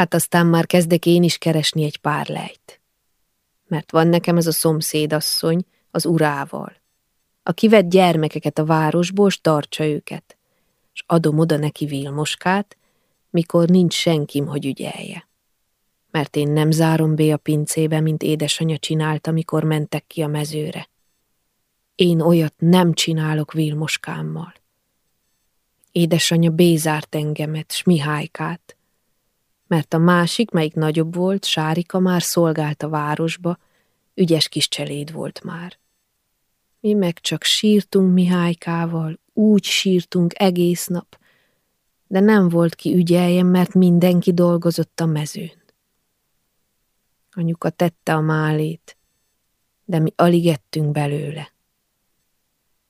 Hát aztán már kezdek én is keresni egy pár lejt. Mert van nekem ez a szomszédasszony az urával, aki vett gyermekeket a városból, s tartsa őket, és adom oda neki Vilmoskát, mikor nincs senkim, hogy ügyelje. Mert én nem zárom be a pincébe, mint édesanyja csinálta, mikor mentek ki a mezőre. Én olyat nem csinálok Vilmoskámmal. Édesanyja bézárt engemet, s Mihálykát, mert a másik, melyik nagyobb volt, Sárika már szolgált a városba, ügyes kis cseléd volt már. Mi meg csak sírtunk Mihálykával, úgy sírtunk egész nap, de nem volt ki ügyeljen, mert mindenki dolgozott a mezőn. Anyuka tette a málét, de mi alig ettünk belőle.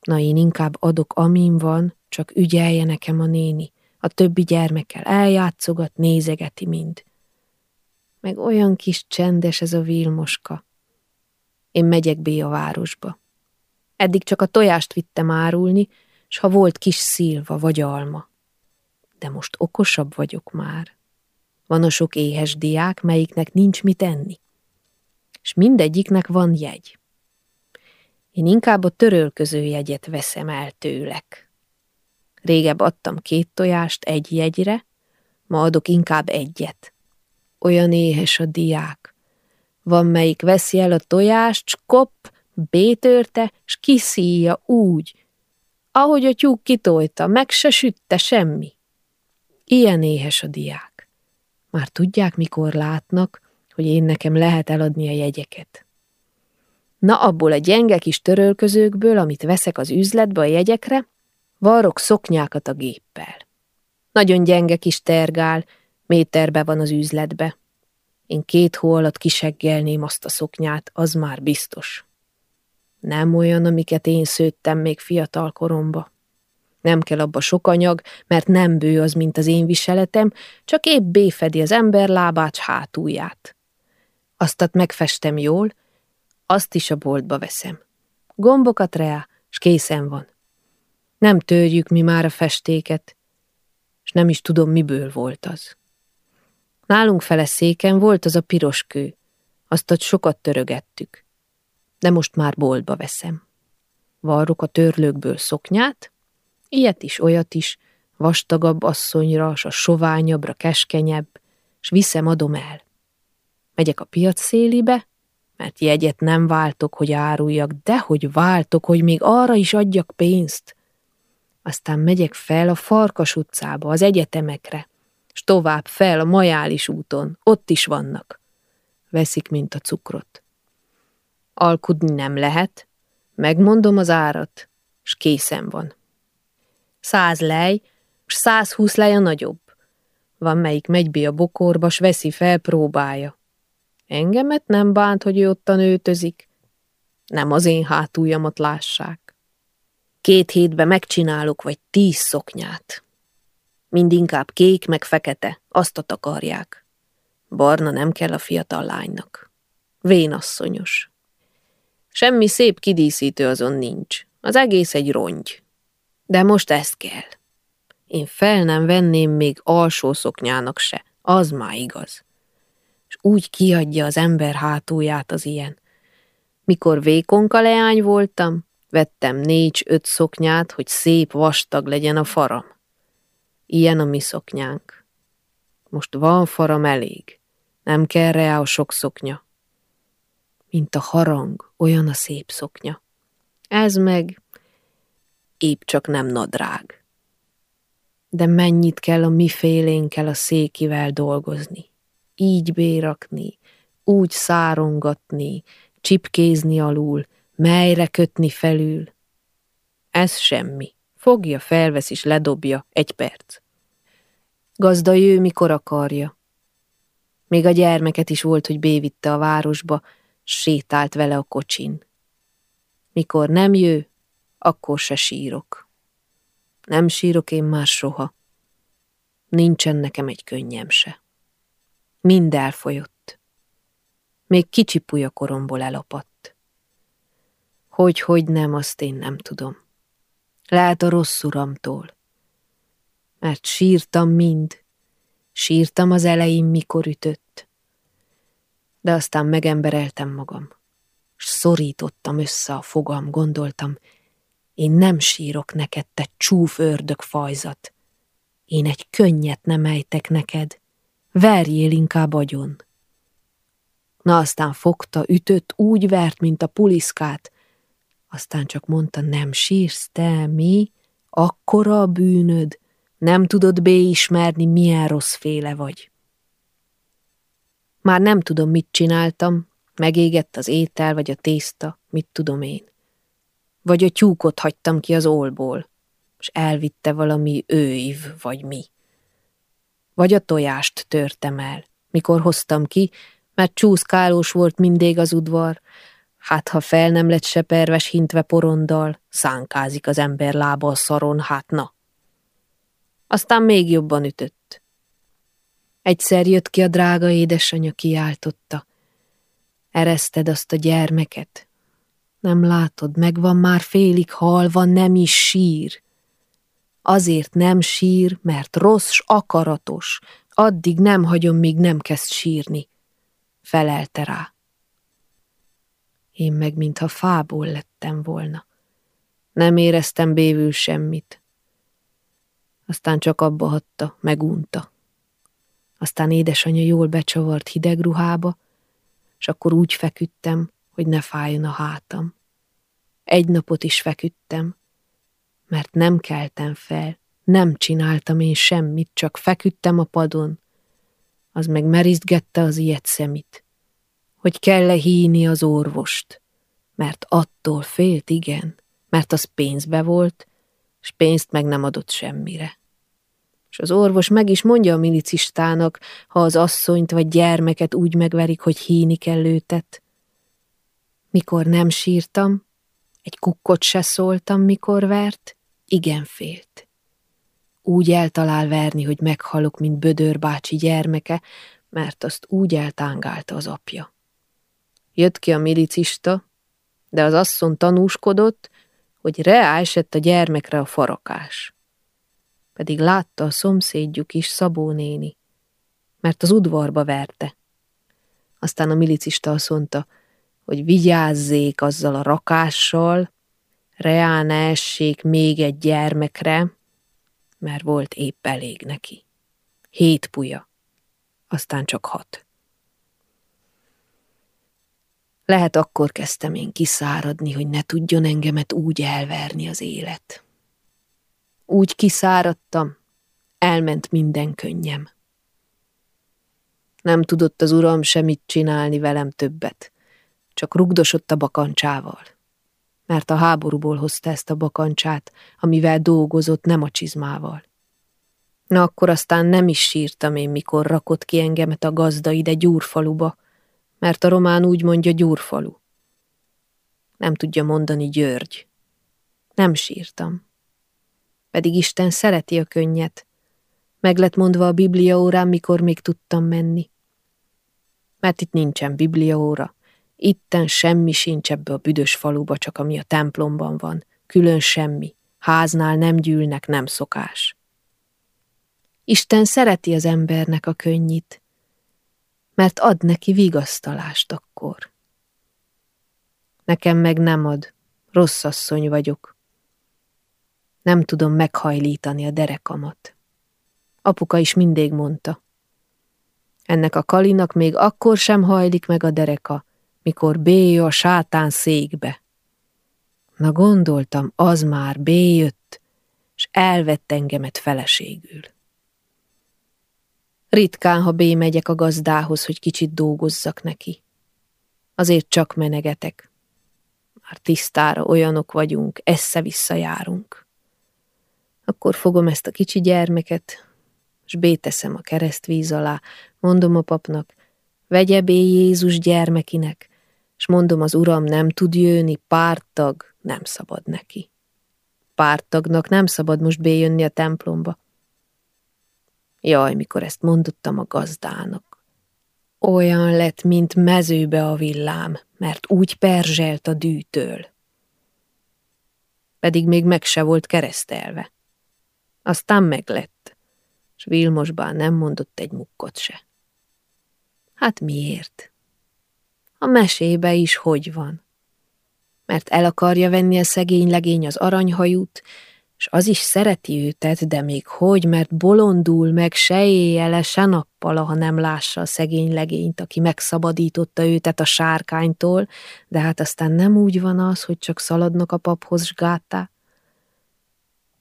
Na én inkább adok, amin van, csak ügyelje nekem a néni, a többi gyermekkel eljátszogat, nézegeti mind. Meg olyan kis csendes ez a Vilmoska. Én megyek bé a városba. Eddig csak a tojást vittem árulni, s ha volt kis szilva vagy alma. De most okosabb vagyok már. Van a sok éhes diák, melyiknek nincs mit enni. És mindegyiknek van jegy. Én inkább a törölköző jegyet veszem el tőlek. Régebb adtam két tojást egy jegyre, ma adok inkább egyet. Olyan éhes a diák. Van, melyik veszi el a tojást, s kopp, bétörte, s kiszíja úgy, ahogy a tyúk kitolta, meg se sütte semmi. Ilyen éhes a diák. Már tudják, mikor látnak, hogy én nekem lehet eladni a jegyeket. Na abból a gyenge kis törölközőkből, amit veszek az üzletbe a jegyekre, Varrok szoknyákat a géppel. Nagyon gyenge kis tergál, méterbe van az üzletbe. Én két hó alatt kiseggelném azt a szoknyát, az már biztos. Nem olyan, amiket én szőttem még fiatal koromba. Nem kell abba sok anyag, mert nem bő az, mint az én viseletem, csak épp béfedi az ember lábát hátulját. Aztat megfestem jól, azt is a boltba veszem. Gombokat rá, s készen van. Nem törjük mi már a festéket, és nem is tudom, miből volt az. Nálunk fele széken volt az a piros kő, azt ott sokat törögettük, de most már boltba veszem. Varrok a törlőkből szoknyát, ilyet is, olyat is, vastagabb asszonyra, s a soványabbra, keskenyebb, s viszem, adom el. Megyek a piac szélibe, mert jegyet nem váltok, hogy áruljak, de hogy váltok, hogy még arra is adjak pénzt. Aztán megyek fel a Farkas utcába, az egyetemekre, s tovább fel a Majális úton, ott is vannak. Veszik, mint a cukrot. Alkudni nem lehet, megmondom az árat, s készen van. Száz lej, s százhúsz lej a nagyobb. Van melyik megy be a bokorba, s veszi fel, próbálja. Engemet nem bánt, hogy ő ottan őtözik. Nem az én hátuljamat lássák. Két hétbe megcsinálok vagy tíz szoknyát. Mind inkább kék meg fekete, azt a takarják. Barna nem kell a fiatal lánynak. Vénasszonyos. Semmi szép kidíszítő azon nincs. Az egész egy rongy. De most ezt kell. Én fel nem venném még alsó szoknyának se. Az már igaz. És úgy kiadja az ember hátulját az ilyen. Mikor vékonka leány voltam, Vettem négy-öt szoknyát, hogy szép vastag legyen a faram. Ilyen a mi szoknyánk. Most van faram elég. Nem kell rá a sok szoknya. Mint a harang, olyan a szép szoknya. Ez meg épp csak nem nadrág. De mennyit kell a mi félénkkel a székivel dolgozni. Így bérakni, úgy szárongatni, csipkézni alul, Melyre kötni felül? Ez semmi. Fogja, felvesz és ledobja. Egy perc. Gazda jő, mikor akarja. Még a gyermeket is volt, hogy bévitte a városba, sétált vele a kocsin. Mikor nem jő, akkor se sírok. Nem sírok én már soha. Nincsen nekem egy könnyem se. Mind elfolyott. Még kicsi puja koromból elapadt. Hogy, hogy nem, azt én nem tudom. Lehet a rossz uramtól. Mert sírtam mind, Sírtam az elején, mikor ütött. De aztán megembereltem magam, s szorítottam össze a fogam, gondoltam, én nem sírok neked, te csúf ördög fajzat. Én egy könnyet nem ejtek neked, verjél inkább agyon. Na aztán fogta, ütött, úgy vert, mint a puliszkát, aztán csak mondta, nem sírsz te, mi? Akkora a bűnöd, nem tudod béismerni, milyen rossz féle vagy. Már nem tudom, mit csináltam, megégett az étel vagy a tészta, mit tudom én. Vagy a tyúkot hagytam ki az olból, és elvitte valami őiv vagy mi. Vagy a tojást törtem el, mikor hoztam ki, mert csúszkálós volt mindig az udvar, hát ha fel nem lett seperves hintve porondal, szánkázik az ember lába a szaron, hát na. Aztán még jobban ütött. Egyszer jött ki a drága édesanyja, kiáltotta. Ereszted azt a gyermeket. Nem látod, megvan már félig halva, nem is sír. Azért nem sír, mert rossz s akaratos. Addig nem hagyom, míg nem kezd sírni. Felelte rá. Én meg mintha fából lettem volna. Nem éreztem bévül semmit. Aztán csak abba hagyta, megunta. Aztán édesanyja jól becsavart hideg ruhába, és akkor úgy feküdtem, hogy ne fájjon a hátam. Egy napot is feküdtem, mert nem keltem fel, nem csináltam én semmit, csak feküdtem a padon. Az meg merizgette az ilyet szemit, hogy kell-e híni az orvost, mert attól félt, igen, mert az pénzbe volt, és pénzt meg nem adott semmire. És az orvos meg is mondja a milicistának, ha az asszonyt vagy gyermeket úgy megverik, hogy híni kell őtet. Mikor nem sírtam, egy kukkot se szóltam, mikor vert, igen félt. Úgy eltalál verni, hogy meghalok, mint Bödör bácsi gyermeke, mert azt úgy eltángálta az apja. Jött ki a milicista, de az asszony tanúskodott, hogy reá esett a gyermekre a farakás. Pedig látta a szomszédjuk is, Szabó néni, mert az udvarba verte. Aztán a milicista azt mondta, hogy vigyázzék azzal a rakással, reá ne essék még egy gyermekre, mert volt épp elég neki. Hét puja, aztán csak hat. Lehet akkor kezdtem én kiszáradni, hogy ne tudjon engemet úgy elverni az élet. Úgy kiszáradtam, elment minden könnyem. Nem tudott az uram semmit csinálni velem többet, csak rugdosott a bakancsával. Mert a háborúból hozta ezt a bakancsát, amivel dolgozott, nem a csizmával. Na akkor aztán nem is sírtam én, mikor rakott ki engemet a gazda ide Gyúrfaluba, mert a román úgy mondja Gyúrfalu. Nem tudja mondani György. Nem sírtam. Pedig Isten szereti a könnyet. Meg lett mondva a Biblia órán, mikor még tudtam menni. Mert itt nincsen Biblia óra. Itten semmi sincs ebbe a büdös faluba, csak ami a templomban van. Külön semmi. Háznál nem gyűlnek, nem szokás. Isten szereti az embernek a könnyit, mert ad neki vigasztalást akkor. Nekem meg nem ad, rossz asszony vagyok. Nem tudom meghajlítani a derekamat. Apuka is mindig mondta. Ennek a kalinak még akkor sem hajlik meg a dereka, mikor béj a sátán székbe. Na gondoltam, az már béjött, és elvett engemet feleségül. Ritkán, ha bémegyek a gazdához, hogy kicsit dolgozzak neki. Azért csak menegetek. Már tisztára olyanok vagyunk, esze-vissza járunk. Akkor fogom ezt a kicsi gyermeket, és béteszem a keresztvíz alá, mondom a papnak, vegye bé Jézus gyermekinek, és mondom az uram nem tud jönni, pártag nem szabad neki. Pártagnak nem szabad most béjönni a templomba. Jaj, mikor ezt mondottam a gazdának. Olyan lett, mint mezőbe a villám, mert úgy perzselt a dűtől. Pedig még meg se volt keresztelve. Aztán meglett, s Vilmosbán nem mondott egy mukkot se. Hát miért? A mesébe is hogy van? Mert el akarja venni a szegény legény az aranyhajút, és az is szereti őtet, de még hogy, mert bolondul meg se éjjele, se nappala, ha nem lássa a szegény legényt, aki megszabadította őtet a sárkánytól, de hát aztán nem úgy van az, hogy csak szaladnak a paphoz s gátá.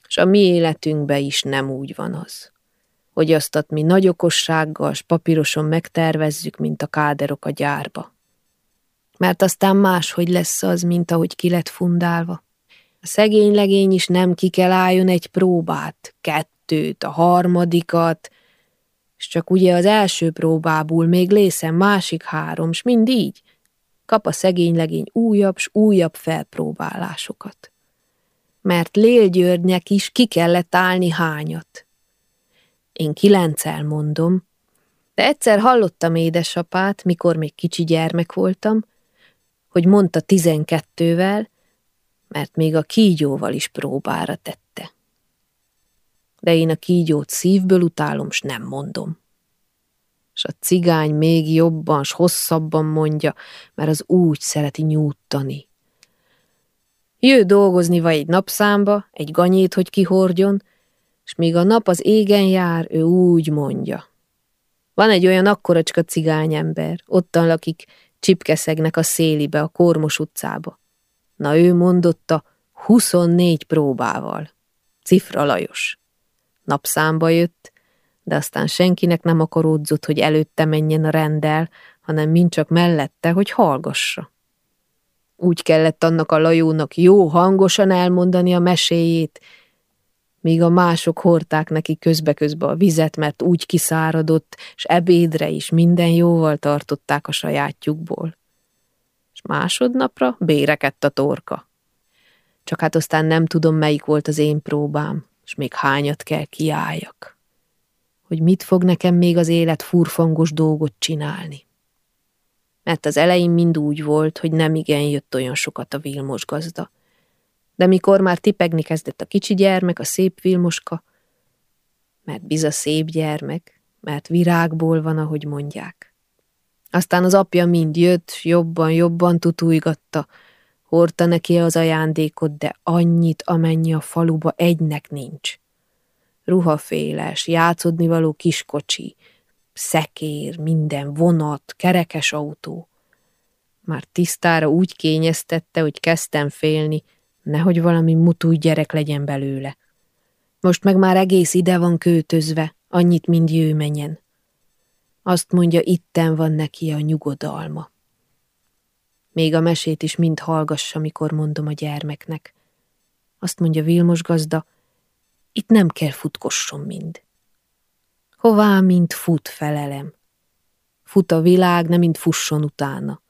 És a mi életünkbe is nem úgy van az, hogy azt mi nagy okossággal s papíroson megtervezzük, mint a káderok a gyárba. Mert aztán máshogy lesz az, mint ahogy ki lett fundálva. A szegény legény is nem ki kell álljon egy próbát, kettőt, a harmadikat, és csak ugye az első próbából még lészen másik három, s mind így. Kap a szegény legény újabb s újabb felpróbálásokat. Mert Lél Györgynek is ki kellett állni hányat. Én kilencel mondom, de egyszer hallottam édesapát, mikor még kicsi gyermek voltam, hogy mondta tizenkettővel, mert még a kígyóval is próbára tette. De én a kígyót szívből utálom, s nem mondom. És a cigány még jobban, s hosszabban mondja, mert az úgy szereti nyújtani. Jő dolgozni vagy egy napszámba, egy ganyét, hogy kihordjon, és míg a nap az égen jár, ő úgy mondja. Van egy olyan akkoracska cigányember, ottan lakik, csipkeszegnek a szélibe, a Kormos utcába. Na ő mondotta 24 próbával. Cifra Lajos. Napszámba jött, de aztán senkinek nem akaródzott, hogy előtte menjen a rendel, hanem mind csak mellette, hogy hallgassa. Úgy kellett annak a Lajónak jó hangosan elmondani a meséjét, míg a mások hordták neki közbe-közbe a vizet, mert úgy kiszáradott, s ebédre is minden jóval tartották a sajátjukból és másodnapra bérekedt a torka. Csak hát aztán nem tudom, melyik volt az én próbám, és még hányat kell kiálljak. Hogy mit fog nekem még az élet furfangos dolgot csinálni. Mert az elején mind úgy volt, hogy nem igen jött olyan sokat a Vilmos gazda. De mikor már tipegni kezdett a kicsi gyermek, a szép Vilmoska, mert biza szép gyermek, mert virágból van, ahogy mondják. Aztán az apja mind jött, jobban-jobban tutújgatta, hordta neki az ajándékot, de annyit, amennyi a faluba egynek nincs. Ruhaféles, játszodni való kiskocsi, szekér, minden vonat, kerekes autó. Már tisztára úgy kényeztette, hogy kezdtem félni, nehogy valami mutúj gyerek legyen belőle. Most meg már egész ide van költözve, annyit mind menjen. Azt mondja, itten van neki a nyugodalma. Még a mesét is mind hallgassa, mikor mondom a gyermeknek. Azt mondja Vilmos gazda, itt nem kell futkosson mind. Hová, mint fut, felelem. Fut a világ, nem mint fusson utána.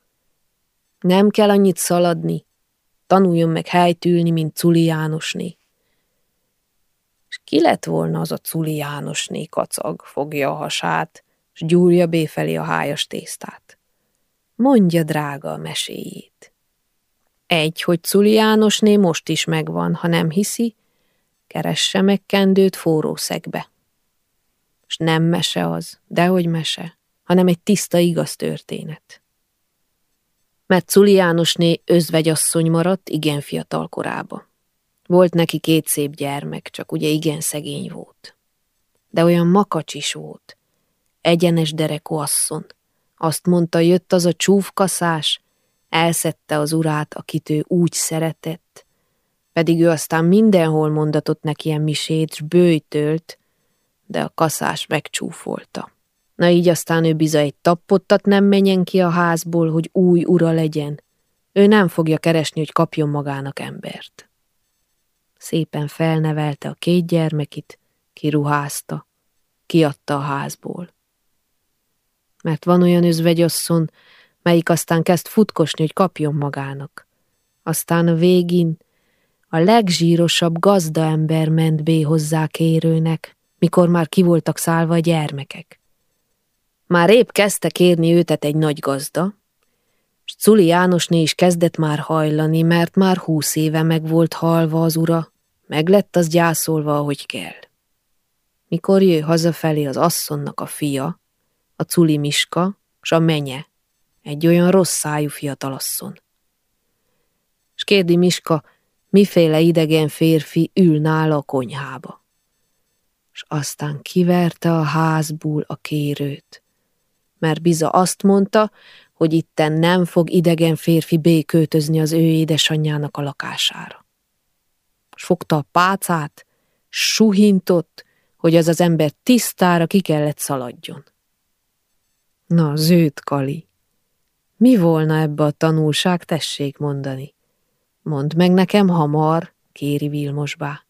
Nem kell annyit szaladni, tanuljon meg helytülni, mint Culi Jánosné. És ki lett volna az a Culi Jánosné kacag, fogja a hasát, s gyúrja béfelé a hájas tésztát. Mondja, drága, a meséjét. Egy, hogy Culi Jánosné most is megvan, ha nem hiszi, keresse meg kendőt forró szegbe. S nem mese az, dehogy mese, hanem egy tiszta igaz történet. Mert Culi Jánosné özvegyasszony maradt igen fiatal korába. Volt neki két szép gyermek, csak ugye igen szegény volt. De olyan makacs is volt, egyenes derekó asszon. Azt mondta, jött az a csúfkaszás, elszette az urát, akit ő úgy szeretett, pedig ő aztán mindenhol mondatott neki ilyen misét, s bőjtölt, de a kaszás megcsúfolta. Na így aztán ő biza egy tappottat nem menjen ki a házból, hogy új ura legyen. Ő nem fogja keresni, hogy kapjon magának embert. Szépen felnevelte a két gyermekit, kiruházta, kiadta a házból mert van olyan özvegyasszon, melyik aztán kezd futkosni, hogy kapjon magának. Aztán a végén a legzsírosabb gazdaember ment bé hozzá kérőnek, mikor már ki voltak szállva a gyermekek. Már épp kezdte kérni őtet egy nagy gazda, s Culi Jánosné is kezdett már hajlani, mert már húsz éve meg volt halva az ura, meg lett az gyászolva, ahogy kell. mikor jő hazafelé az asszonnak a fia, a Culi Miska, s a menye, egy olyan rossz szájú fiatalasszon. S kérdi Miska, miféle idegen férfi ül nála a konyhába. S aztán kiverte a házból a kérőt, mert biza azt mondta, hogy itten nem fog idegen férfi béköltözni az ő édesanyjának a lakására. S fogta a pácát, suhintott, hogy az az ember tisztára ki kellett szaladjon. Na, zőt, Kali, mi volna ebbe a tanulság, tessék mondani? Mondd meg nekem hamar, kéri Vilmosbá.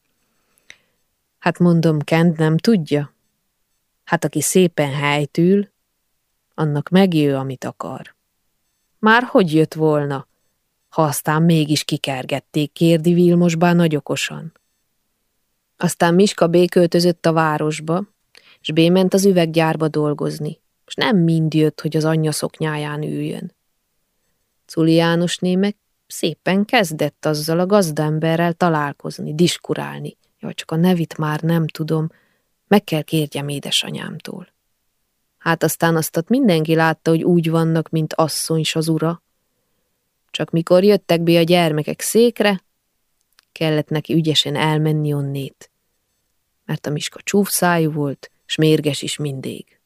Hát mondom, Kent nem tudja. Hát aki szépen helytül, annak megjő, amit akar. Már hogy jött volna, ha aztán mégis kikergették, kérdi Vilmosbá nagy okosan. Aztán Miska béköltözött a városba, és bément az üveggyárba dolgozni, és nem mind jött, hogy az anyja szoknyáján üljön. Culi János némek szépen kezdett azzal a gazdemberrel találkozni, diskurálni. Jaj, csak a nevit már nem tudom, meg kell kérjem édesanyámtól. Hát aztán azt mindenki látta, hogy úgy vannak, mint asszony az ura. Csak mikor jöttek be a gyermekek székre, kellett neki ügyesen elmenni onnét. Mert a Miska csúfszájú volt, s mérges is mindig.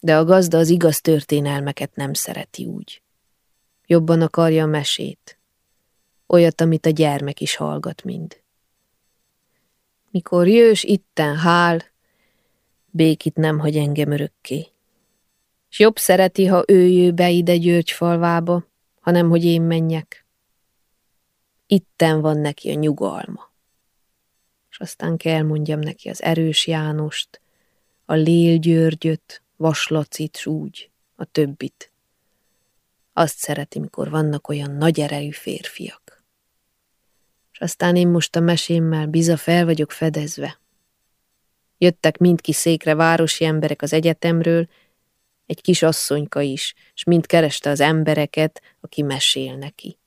De a gazda az igaz történelmeket nem szereti úgy. Jobban akarja a mesét. Olyat, amit a gyermek is hallgat mind. Mikor jös itten hál, békit nem hagy engem örökké. S jobb szereti, ha ő jő be ide György falvába, hanem hogy én menjek. Itten van neki a nyugalma. És aztán kell mondjam neki az erős Jánost, a Lél Györgyöt, Vaslacit s úgy, a többit. Azt szereti, mikor vannak olyan nagy erejű férfiak. És aztán én most a mesémmel biza fel vagyok fedezve. Jöttek mindki székre városi emberek az egyetemről, egy kis asszonyka is, és mind kereste az embereket, aki mesél neki.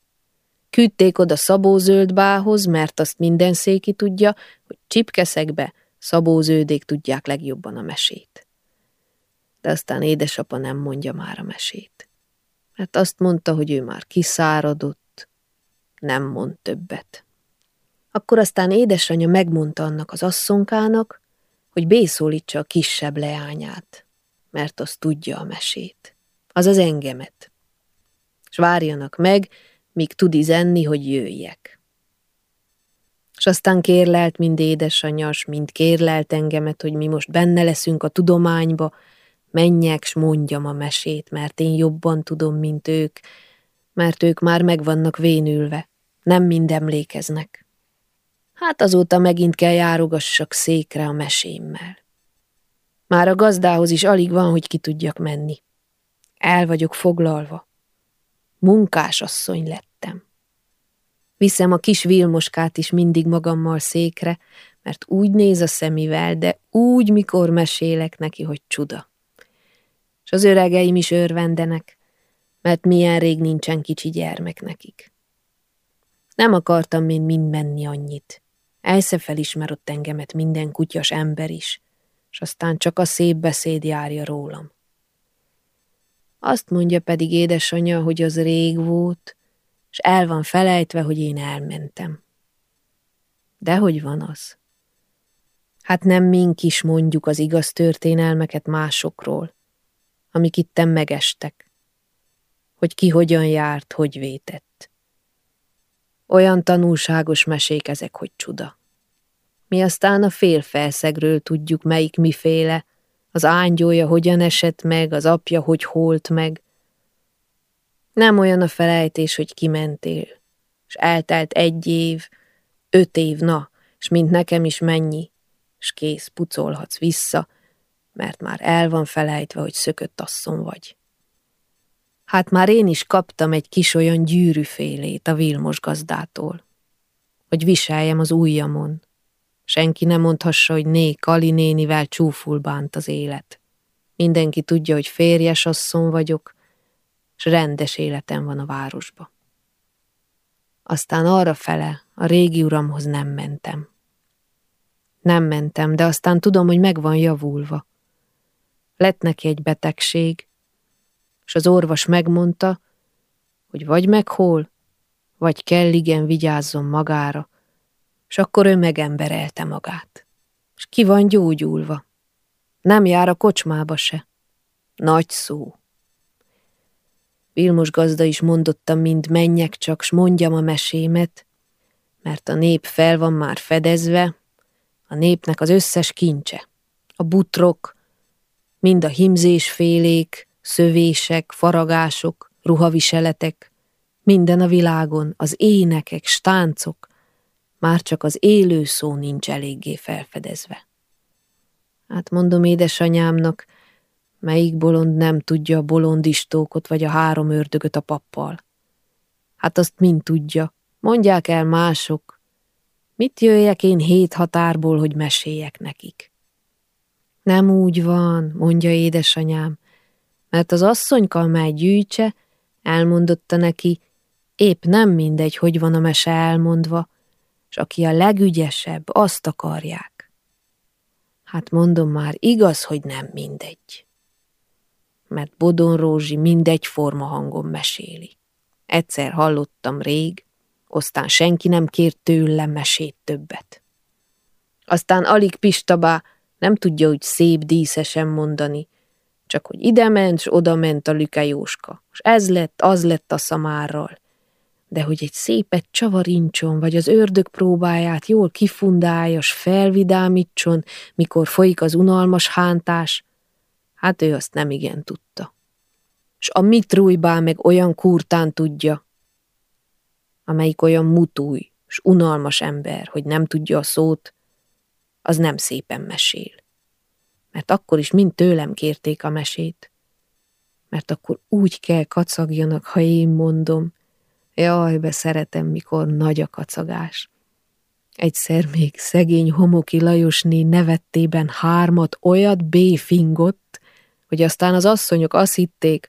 Küldték oda Szabó Zöldbához, mert azt minden széki tudja, hogy csipkeszekbe Szabó Zöldék tudják legjobban a mesét. De aztán édesapa nem mondja már a mesét mert azt mondta, hogy ő már kiszáradott, nem mond többet. Akkor aztán édesanyja megmondta annak az asszonkának, hogy bészólítsa a kisebb leányát, mert az tudja a mesét, az az engemet. És várjanak meg, míg tud izenni, hogy jöjjek. És aztán kérlelt mind édesanyas, mind kérlelt engemet, hogy mi most benne leszünk a tudományba, menjek, s mondjam a mesét, mert én jobban tudom, mint ők, mert ők már meg vannak vénülve, nem mind emlékeznek. Hát azóta megint kell járogassak székre a mesémmel. Már a gazdához is alig van, hogy ki tudjak menni. El vagyok foglalva. Munkásasszony lettem. Viszem a kis vilmoskát is mindig magammal székre, mert úgy néz a szemivel, de úgy, mikor mesélek neki, hogy csuda és az öregeim is örvendenek, mert milyen rég nincsen kicsi gyermek nekik. Nem akartam én mind menni annyit. Elsze felismerott engemet minden kutyas ember is, és aztán csak a szép beszéd járja rólam. Azt mondja pedig édesanyja, hogy az rég volt, és el van felejtve, hogy én elmentem. De hogy van az? Hát nem mink is mondjuk az igaz történelmeket másokról, amik itten megestek, hogy ki hogyan járt, hogy vétett. Olyan tanulságos mesék ezek, hogy csuda. Mi aztán a félfelszegről tudjuk, melyik miféle, az ángyója hogyan esett meg, az apja hogy holt meg. Nem olyan a felejtés, hogy kimentél, és eltelt egy év, öt év, na, és mint nekem is mennyi, és kész, pucolhatsz vissza, mert már el van felejtve, hogy szökött asszon vagy. Hát már én is kaptam egy kis olyan gyűrűfélét a Vilmos gazdától, hogy viseljem az ujjamon. Senki nem mondhassa, hogy né, Kali nénivel csúful bánt az élet. Mindenki tudja, hogy férjes asszon vagyok, s rendes életem van a városba. Aztán arra fele, a régi uramhoz nem mentem. Nem mentem, de aztán tudom, hogy meg van javulva. Lett neki egy betegség, és az orvos megmondta, hogy vagy meghol, vagy kell igen vigyázzon magára, és akkor ő megemberelte magát. És ki van gyógyulva. Nem jár a kocsmába se. Nagy szó. Vilmos gazda is mondottam, mind menjek csak, s mondjam a mesémet, mert a nép fel van már fedezve, a népnek az összes kincse. A butrok, mind a himzésfélék, szövések, faragások, ruhaviseletek, minden a világon, az énekek, stáncok, már csak az élő szó nincs eléggé felfedezve. Hát mondom édesanyámnak, melyik bolond nem tudja a bolondistókot vagy a három ördögöt a pappal. Hát azt mind tudja, mondják el mások. Mit jöjjek én hét határból, hogy meséljek nekik? Nem úgy van, mondja édesanyám, mert az asszonyka, mely gyűjtse, elmondotta neki, épp nem mindegy, hogy van a mese elmondva, és aki a legügyesebb, azt akarják. Hát mondom már, igaz, hogy nem mindegy. Mert Bodon Rózsi mindegy forma hangon meséli. Egyszer hallottam rég, aztán senki nem kért tőlem mesét többet. Aztán alig Pistabá nem tudja úgy szép díszesen mondani, csak hogy ide ment, s oda ment a Lüke Jóska, és ez lett, az lett a szamárral. De hogy egy szépet csavarincson, vagy az ördög próbáját jól kifundálja, s felvidámítson, mikor folyik az unalmas hántás, hát ő azt nem igen tudta. S a mitrújbá meg olyan kurtán tudja, amelyik olyan mutúj, s unalmas ember, hogy nem tudja a szót, az nem szépen mesél mert akkor is mind tőlem kérték a mesét. Mert akkor úgy kell kacagjanak, ha én mondom. Jaj, be szeretem, mikor nagy a kacagás. Egyszer még szegény homoki Lajosné nevettében hármat olyat béfingott, hogy aztán az asszonyok azt hitték,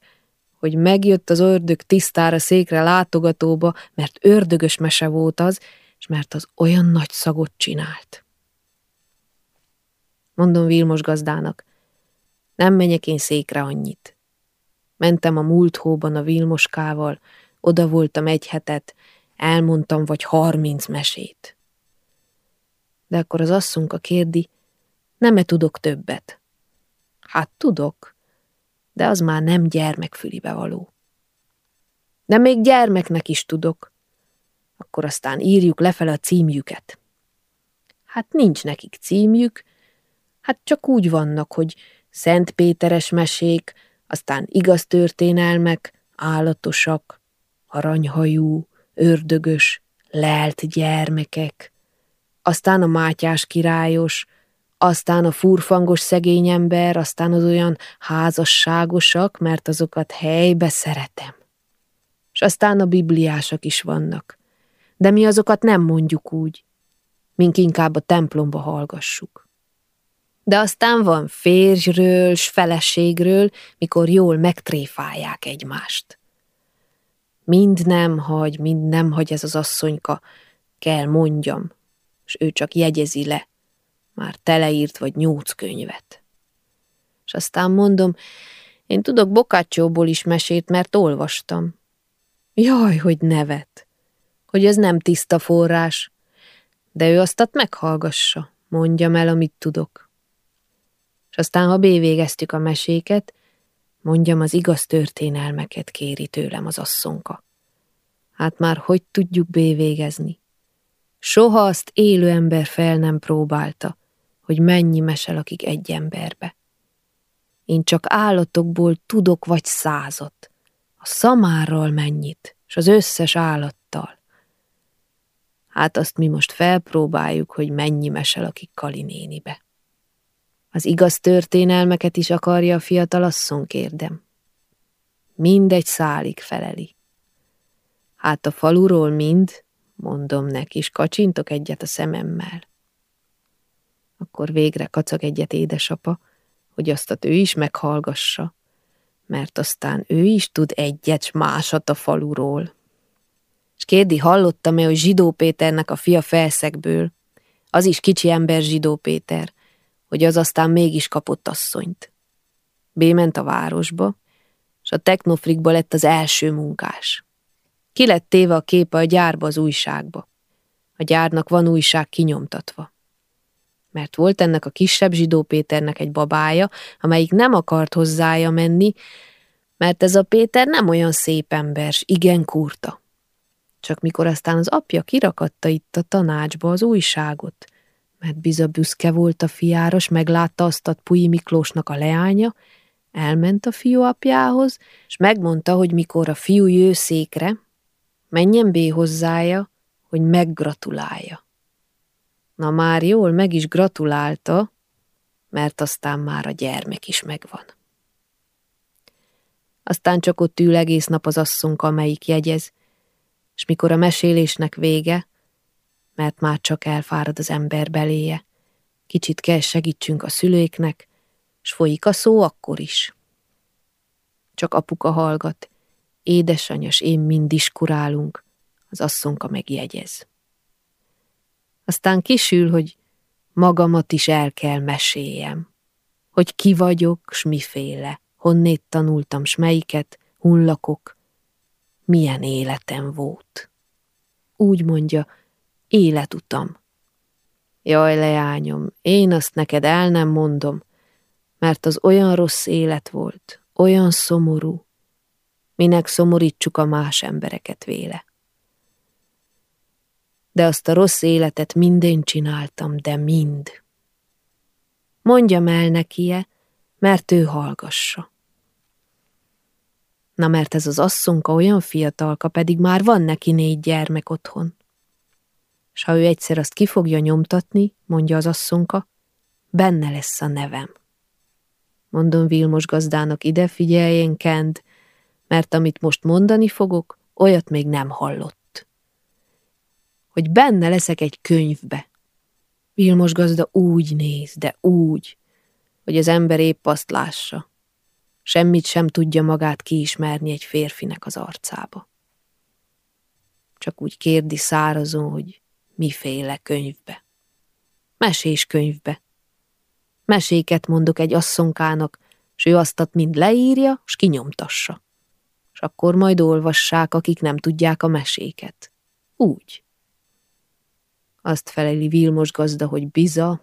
hogy megjött az ördög tisztára székre látogatóba, mert ördögös mese volt az, és mert az olyan nagy szagot csinált. Mondom Vilmos gazdának, nem menjek én székre annyit. Mentem a múlt hóban a Vilmoskával, oda voltam egy hetet, elmondtam vagy harminc mesét. De akkor az asszunka kérdi, nem-e tudok többet? Hát tudok, de az már nem gyermekfülibe való. De még gyermeknek is tudok. Akkor aztán írjuk lefele a címjüket. Hát nincs nekik címjük, Hát csak úgy vannak, hogy Szent Péteres mesék, aztán igaz történelmek, állatosak, aranyhajú, ördögös, lelt gyermekek, aztán a Mátyás királyos, aztán a furfangos szegény ember, aztán az olyan házasságosak, mert azokat helybe szeretem. És aztán a bibliások is vannak, de mi azokat nem mondjuk úgy, mink inkább a templomba hallgassuk. De aztán van férjről, s feleségről, mikor jól megtréfálják egymást. Mind nem hagy, mind nem hagy ez az asszonyka, kell mondjam, s ő csak jegyezi le, már teleírt vagy nyolc könyvet. És aztán mondom, én tudok Bokácsóból is mesét, mert olvastam. Jaj, hogy nevet, hogy ez nem tiszta forrás, de ő aztat meghallgassa, mondjam el, amit tudok és aztán, ha bévégeztük a meséket, mondjam, az igaz történelmeket kéri tőlem az asszonka. Hát már hogy tudjuk bévégezni? Soha azt élő ember fel nem próbálta, hogy mennyi mese lakik egy emberbe. Én csak állatokból tudok vagy százat, a szamárral mennyit, és az összes állattal. Hát azt mi most felpróbáljuk, hogy mennyi mese lakik Kalinénibe. Az igaz történelmeket is akarja a fiatal asszon, kérdem. Mindegy szálig feleli. Hát a faluról mind, mondom neki, és kacsintok egyet a szememmel. Akkor végre kacag egyet édesapa, hogy azt ő is meghallgassa, mert aztán ő is tud egyet, másat a faluról. És kérdi, hallottam-e, hogy Zsidó Péternek a fia felszegből, Az is kicsi ember zsidó Péter, hogy az aztán mégis kapott asszonyt. Bément a városba, és a technofrikba lett az első munkás. Ki lett téve a képe a gyárba az újságba. A gyárnak van újság kinyomtatva. Mert volt ennek a kisebb zsidó Péternek egy babája, amelyik nem akart hozzája menni, mert ez a Péter nem olyan szép ember, igen kurta. Csak mikor aztán az apja kirakatta itt a tanácsba az újságot, mert biza büszke volt a fiáros, meglátta azt a Pui Miklósnak a leánya, elment a fiú apjához, és megmondta, hogy mikor a fiú jő székre, menjen bé hozzája, hogy meggratulálja. Na már jól meg is gratulálta, mert aztán már a gyermek is megvan. Aztán csak ott ül egész nap az asszonka, amelyik jegyez, és mikor a mesélésnek vége, mert már csak elfárad az ember beléje, kicsit kell segítsünk a szülőknek, s folyik a szó akkor is. Csak apuka hallgat, édesanyas, én mind diskurálunk, az asszonka megjegyez. Aztán kisül, hogy magamat is el kell meséljem, hogy ki vagyok, s miféle, honnét tanultam, s melyiket, hullakok, milyen életem volt. Úgy mondja, életutam. Jaj, leányom, én azt neked el nem mondom, mert az olyan rossz élet volt, olyan szomorú, minek szomorítsuk a más embereket véle. De azt a rossz életet mindén csináltam, de mind. Mondjam el nekie, mert ő hallgassa. Na mert ez az asszonka olyan fiatalka, pedig már van neki négy gyermek otthon. S ha ő egyszer azt ki fogja nyomtatni, mondja az asszonka, benne lesz a nevem. Mondom Vilmos gazdának, ide figyeljen, Kend, mert amit most mondani fogok, olyat még nem hallott. Hogy benne leszek egy könyvbe. Vilmos gazda úgy néz, de úgy, hogy az ember épp azt lássa. Semmit sem tudja magát kiismerni egy férfinek az arcába. Csak úgy kérdi szárazon, hogy miféle könyvbe. Mesés könyvbe. Meséket mondok egy asszonkának, s ő aztat mind leírja, s kinyomtassa. És akkor majd olvassák, akik nem tudják a meséket. Úgy. Azt feleli Vilmos gazda, hogy biza,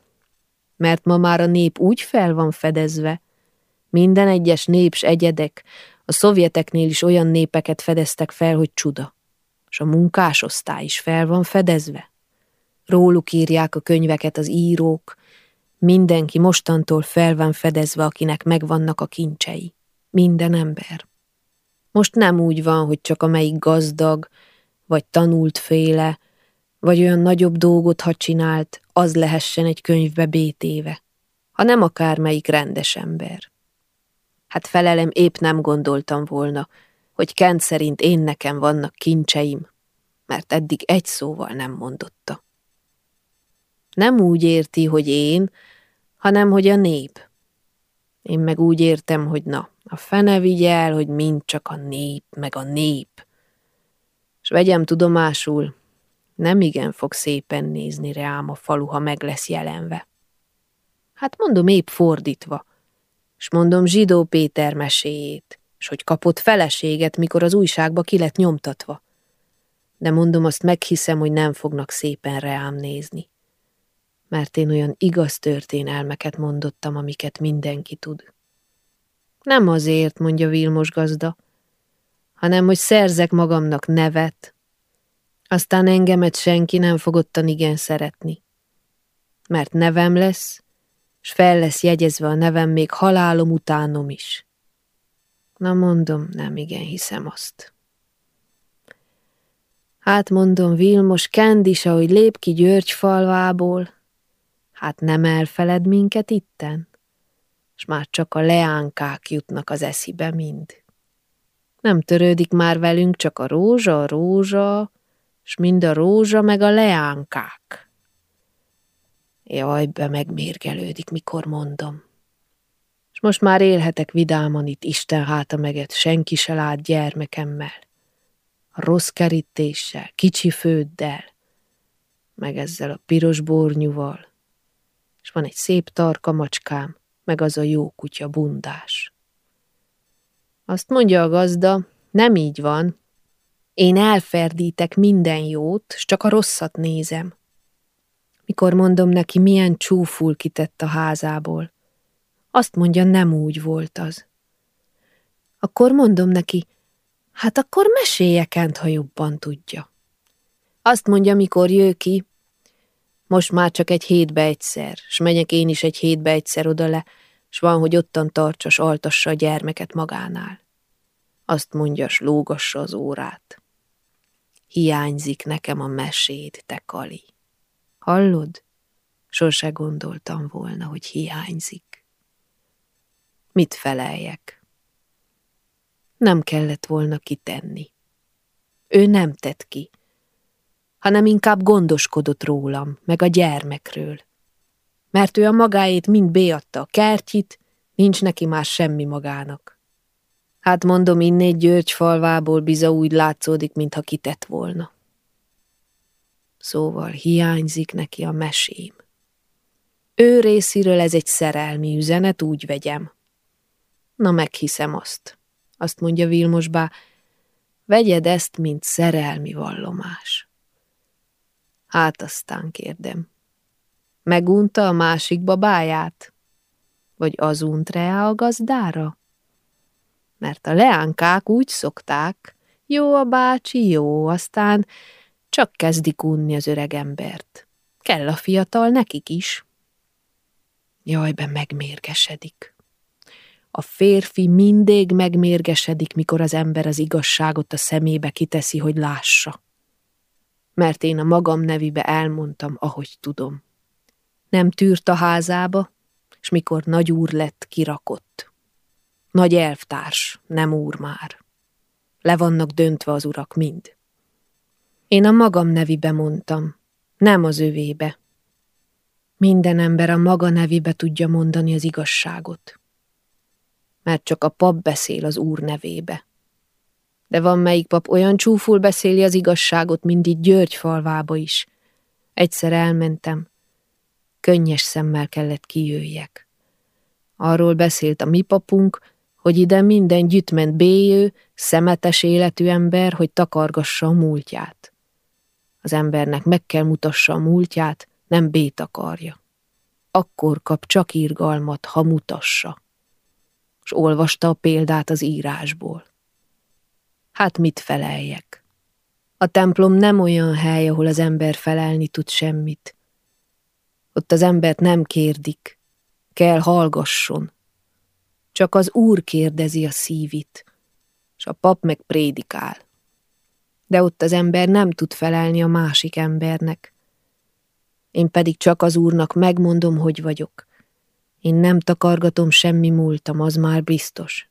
mert ma már a nép úgy fel van fedezve, minden egyes néps egyedek, a szovjeteknél is olyan népeket fedeztek fel, hogy csuda. És a munkásosztály is fel van fedezve. Róluk írják a könyveket az írók, mindenki mostantól fel van fedezve, akinek megvannak a kincsei. Minden ember. Most nem úgy van, hogy csak amelyik gazdag, vagy tanult féle, vagy olyan nagyobb dolgot, ha csinált, az lehessen egy könyvbe bétéve, hanem akármelyik rendes ember. Hát felelem épp nem gondoltam volna, hogy Kent szerint én nekem vannak kincseim, mert eddig egy szóval nem mondotta. Nem úgy érti, hogy én, hanem hogy a nép. Én meg úgy értem, hogy na, a fene vigyel, hogy mind csak a nép, meg a nép. És vegyem tudomásul, nem igen fog szépen nézni rám a falu, ha meg lesz jelenve. Hát mondom épp fordítva, és mondom zsidó Péter meséjét, és hogy kapott feleséget, mikor az újságba ki lett nyomtatva. De mondom, azt meghiszem, hogy nem fognak szépen reám nézni. Mert én olyan igaz történelmeket mondottam, amiket mindenki tud. Nem azért, mondja Vilmos gazda, hanem hogy szerzek magamnak nevet, aztán engemet senki nem fogottan igen szeretni. Mert nevem lesz, s fel lesz jegyezve a nevem még halálom utánom is. Na mondom, nem igen hiszem azt. Hát mondom, Vilmos, kend is, ahogy lép ki György falvából, hát nem elfeled minket itten, s már csak a leánkák jutnak az eszibe mind. Nem törődik már velünk csak a rózsa, a rózsa, s mind a rózsa meg a leánkák. Jaj, be megmérgelődik, mikor mondom. És most már élhetek vidáman itt Isten háta meget, senki se lát gyermekemmel. A rossz kerítéssel, kicsi főddel. meg ezzel a piros bornyúval, és van egy szép tarka macskám, meg az a jó kutya bundás. Azt mondja a gazda, nem így van. Én elferdítek minden jót, s csak a rosszat nézem. Mikor mondom neki, milyen csúful kitett a házából, azt mondja, nem úgy volt az. Akkor mondom neki, hát akkor mesélje Kent, ha jobban tudja. Azt mondja, mikor jő ki, most már csak egy hétbe egyszer, s megyek én is egy hétbe egyszer oda le, s van, hogy ottan tartsa, s altassa a gyermeket magánál. Azt mondja, s lógassa az órát. Hiányzik nekem a meséd, te Kali. Hallod? Sose gondoltam volna, hogy hiányzik. Mit feleljek? Nem kellett volna kitenni. Ő nem tett ki, hanem inkább gondoskodott rólam, meg a gyermekről. Mert ő a magáét mind béadta a kertjit, nincs neki már semmi magának. Hát mondom, innét György falvából biza úgy látszódik, mintha kitett volna. Szóval hiányzik neki a mesém. Ő részéről ez egy szerelmi üzenet, úgy vegyem. Na, meghiszem azt. Azt mondja Vilmosbá, vegyed ezt, mint szerelmi vallomás. Hát aztán kérdem. Megunta a másik babáját? Vagy az unt rá a gazdára? Mert a leánkák úgy szokták, jó a bácsi, jó, aztán csak kezdik unni az öreg embert. Kell a fiatal nekik is. Jajbe megmérgesedik. A férfi mindig megmérgesedik, mikor az ember az igazságot a szemébe kiteszi, hogy lássa. Mert én a magam nevibe elmondtam, ahogy tudom. Nem tűrt a házába, és mikor nagy úr lett, kirakott. Nagy elvtárs, nem úr már. Le vannak döntve az urak mind. Én a magam nevibe mondtam, nem az övébe. Minden ember a maga nevibe tudja mondani az igazságot. Mert csak a pap beszél az úr nevébe. De van melyik pap olyan csúful beszéli az igazságot, mint itt György falvába is. Egyszer elmentem, könnyes szemmel kellett kijöjjek. Arról beszélt a mi papunk, hogy ide minden gyütment béjő, szemetes életű ember, hogy takargassa a múltját. Az embernek meg kell mutassa a múltját, nem bét akarja. Akkor kap csak írgalmat, ha mutassa. És olvasta a példát az írásból. Hát mit feleljek? A templom nem olyan hely, ahol az ember felelni tud semmit. Ott az embert nem kérdik, kell hallgasson. Csak az Úr kérdezi a szívit, és a pap meg prédikál. De ott az ember nem tud felelni a másik embernek. Én pedig csak az Úrnak megmondom, hogy vagyok. Én nem takargatom semmi múltam, az már biztos.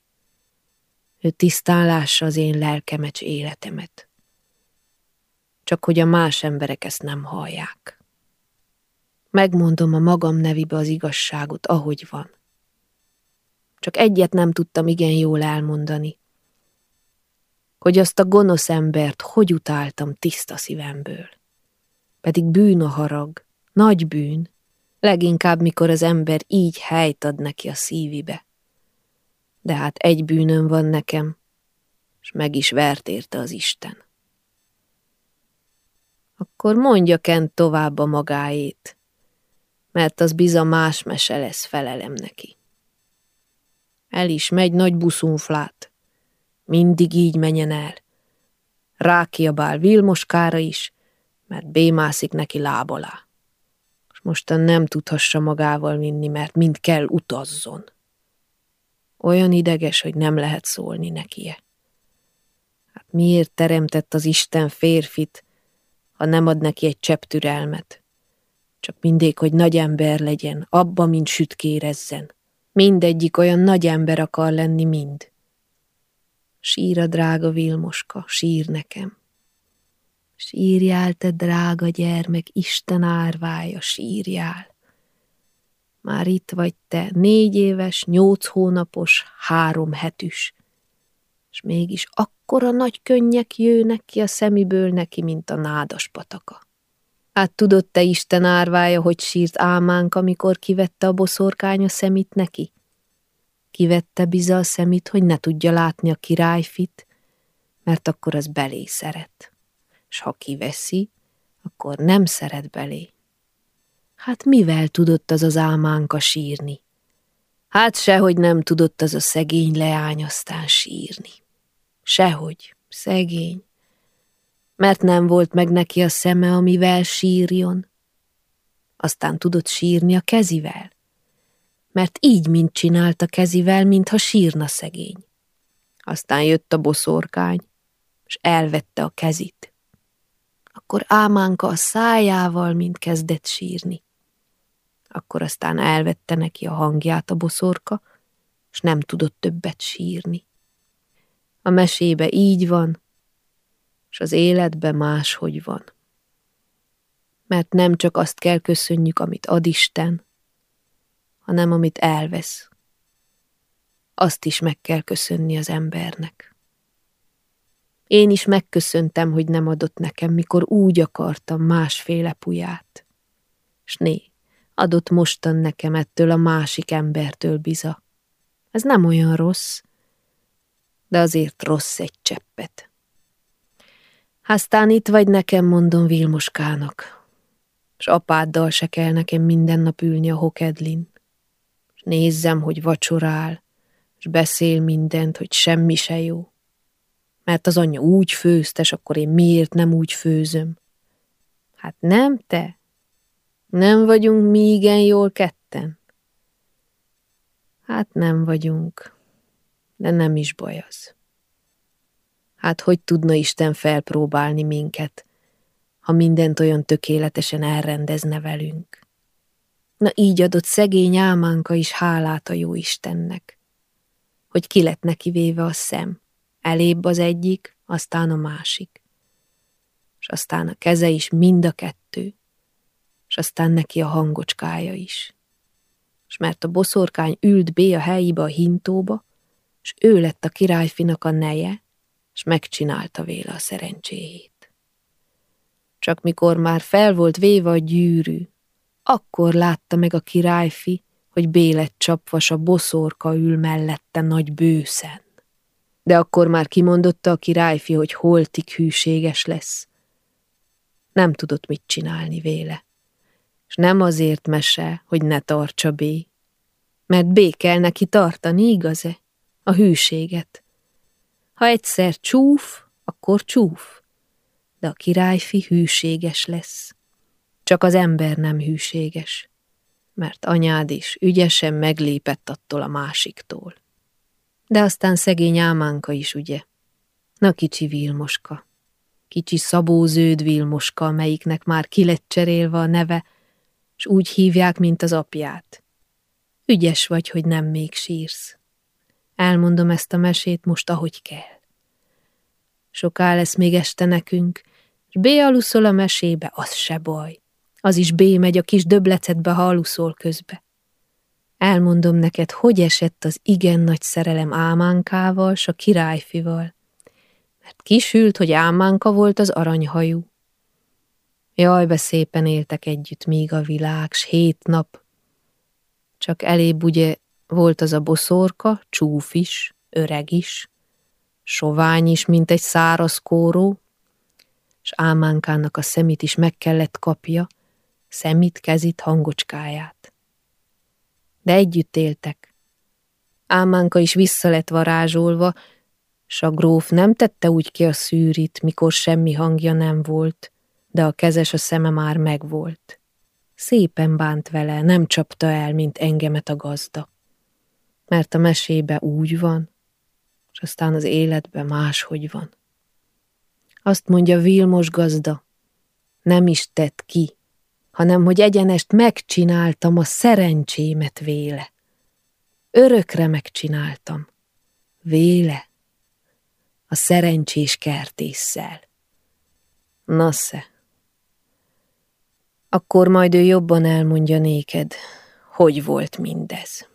Ő tisztán lássa az én lelkemecs életemet. Csak hogy a más emberek ezt nem hallják. Megmondom a magam nevibe az igazságot, ahogy van. Csak egyet nem tudtam igen jól elmondani. Hogy azt a gonosz embert hogy utáltam tiszta szívemből. Pedig bűn a harag, nagy bűn, leginkább mikor az ember így helyt ad neki a szívibe. De hát egy bűnöm van nekem, és meg is vert érte az Isten. Akkor mondja Kent tovább a magáét, mert az biza más mese lesz, felelem neki. El is megy nagy buszunflát, mindig így menjen el. Rákiabál Vilmoskára is, mert bémászik neki láb alá. És mostan nem tudhassa magával vinni, mert mind kell utazzon. Olyan ideges, hogy nem lehet szólni nekie. Hát miért teremtett az Isten férfit, ha nem ad neki egy csepp türelmet? Csak mindig, hogy nagy ember legyen, abba, mint sütkérezzen. Mindegyik olyan nagy ember akar lenni mind. Sír a drága Vilmoska, sír nekem. Sírjál, te drága gyermek, Isten árvája, sírjál. Már itt vagy te, négy éves, nyolc hónapos, három hetűs, és mégis akkora nagy könnyek jőnek ki a szemiből neki, mint a nádas pataka. Hát tudod te Isten árvája, hogy sírt álmánk, amikor kivette a boszorkány a szemét neki? Kivette biza a szemét, hogy ne tudja látni a királyfit, mert akkor az belé szeret. S ha kiveszi, akkor nem szeret belé. Hát mivel tudott az az álmánka sírni? Hát sehogy nem tudott az a szegény leány aztán sírni. Sehogy, szegény. Mert nem volt meg neki a szeme, amivel sírjon. Aztán tudott sírni a kezivel. Mert így mint csinálta kezivel, mintha sírna szegény. Aztán jött a boszorkány, és elvette a kezit. Akkor ámánka a szájával, mint kezdett sírni. Akkor aztán elvette neki a hangját a boszorka, és nem tudott többet sírni. A mesébe így van, és az életbe máshogy van. Mert nem csak azt kell köszönjük, amit ad Isten, hanem amit elvesz. Azt is meg kell köszönni az embernek. Én is megköszöntem, hogy nem adott nekem, mikor úgy akartam másféle puját. S né, adott mostan nekem ettől a másik embertől biza. Ez nem olyan rossz, de azért rossz egy cseppet. Aztán itt vagy nekem, mondom Vilmoskának, s apáddal se kell nekem minden nap ülni a hokedlin, s nézzem, hogy vacsorál, és beszél mindent, hogy semmi se jó. Mert az anyja úgy főztes, akkor én miért nem úgy főzöm? Hát nem te, nem vagyunk mi igen jól ketten? Hát nem vagyunk, de nem is baj az. Hát hogy tudna Isten felpróbálni minket, ha mindent olyan tökéletesen elrendezne velünk? Na így adott szegény álmánka is hálát a jó Istennek, hogy ki lett neki véve a szem, elébb az egyik, aztán a másik, és aztán a keze is mind a kettő, és aztán neki a hangocskája is. És mert a boszorkány ült bé a helyibe a hintóba, és ő lett a királyfinak a neje, és megcsinálta véle a szerencséjét. Csak mikor már fel volt véve a gyűrű, akkor látta meg a királyfi, hogy bélet csapvas a boszorka ül mellette nagy bőszen. De akkor már kimondotta a királyfi, hogy holtig hűséges lesz. Nem tudott mit csinálni véle és nem azért mese, hogy ne tartsa bé, mert bé kell neki tartani, igaz-e? A hűséget. Ha egyszer csúf, akkor csúf, de a királyfi hűséges lesz. Csak az ember nem hűséges, mert anyád is ügyesen meglépett attól a másiktól. De aztán szegény ámánka is, ugye? Na kicsi Vilmoska, kicsi szabóződ Vilmoska, amelyiknek már ki cserélve a neve, s úgy hívják, mint az apját. Ügyes vagy, hogy nem még sírsz. Elmondom ezt a mesét most, ahogy kell. Soká lesz még este nekünk, s B aluszol a mesébe, az se baj. Az is B megy a kis döblecetbe, ha aluszol közbe. Elmondom neked, hogy esett az igen nagy szerelem Ámánkával, s a királyfival. Mert kisült, hogy Ámánka volt az aranyhajú. Jaj, be szépen éltek együtt még a világ, s hét nap. Csak elébb ugye volt az a boszorka, csúf is, öreg is, sovány is, mint egy száraz kóró, s álmánkának a szemét is meg kellett kapja, szemét, kezit, hangocskáját. De együtt éltek. Álmánka is vissza lett varázsolva, s a gróf nem tette úgy ki a szűrit, mikor semmi hangja nem volt, de a kezes a szeme már megvolt. Szépen bánt vele, nem csapta el, mint engemet a gazda. Mert a mesébe úgy van, és aztán az életbe máshogy van. Azt mondja Vilmos gazda, nem is tett ki, hanem hogy egyenest megcsináltam a szerencsémet véle. Örökre megcsináltam. Véle. A szerencsés kertésszel. Nasze, akkor majd ő jobban elmondja néked, hogy volt mindez.